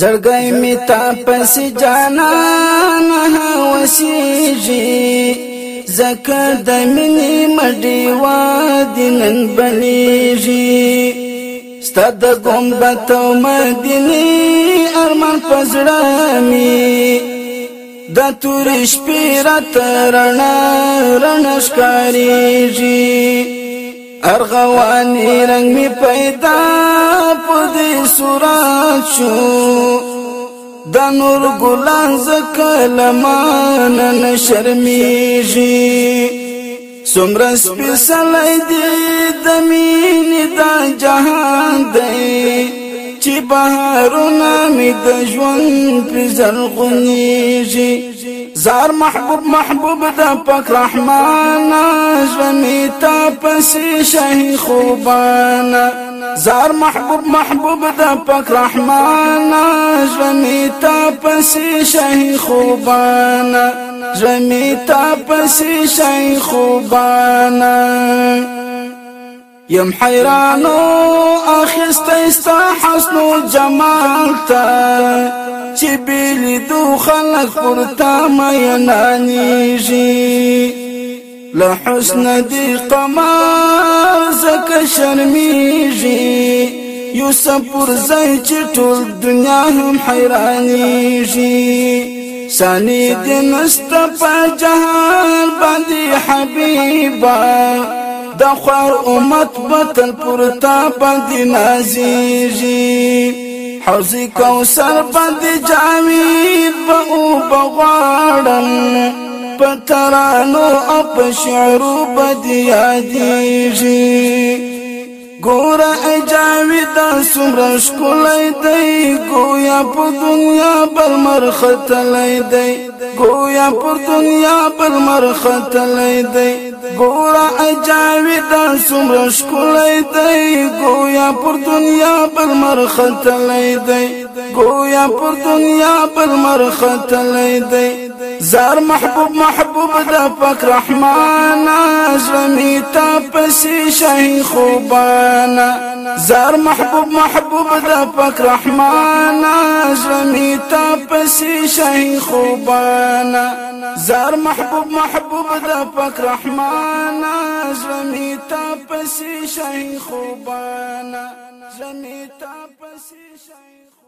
زړګي می تا پس جانان هوسیږي زکه د منی مډي واد نن بلیږي ستاد ګمبت مدینه ارمان پزړه می د تور شپې رات رڼا رڼا ښکاریږي ارغوانی رنگ می پیدا پدې سورات شو د نور ګلان زکلمان نه شرمېږي سمر سپیسلای دې د مين د جهان دې چې بهارونه می د ژوند پر زلغونېږي زار محبوب محبوب د پاک رحمان ژوندي تا پسې شهي خوبان زار محبوب محبوب د پاک رحمان ژوندي تا پسې شهي خوبان ژوندي تا پسې شهي خوبان یم حیرانو اخس خيستا حسن و جمال تا چې بیلی دو خلق پرتا مینانیږي له حسن دی قمر زکه شرمیږي یوسف پر ځای چې ټول دنیا هم حیرانیږي سانی دې نست په جهان باندې حبیبا د خوار امت وطن پرتا باندې نازيږي حوض کوثر باندې جامي په او بغاړم پترانو اپ شعر بدیادیږي ګور اجاوید سمر شکولای دی گویا په دنیا بل مرختلای دی گویا په دنیا بل مرختلای دی ګور اجاوید سمر شکولای دی گویا په دنیا بل مرختلای دی گویا په دنیا بل مرختلای دی زار محبوب محبوب د پاک رحمان زمی تا پس شهی خوبانا زار محبوب محبوب د پاک رحمان زمی تا پس شهی خوبانا زار محبوب محبوب د پاک رحمان زمی تا پس شهی خوبانا زمی تا پس شهی